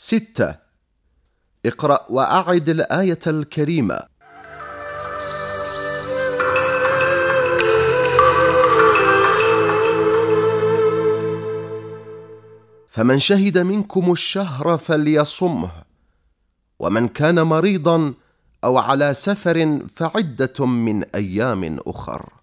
ستة. اقرأ وأعد الآية الكريمة. فمن شهد منكم الشهر فليصمه ومن كان مريضا أو على سفر فعدة من أيام أخر.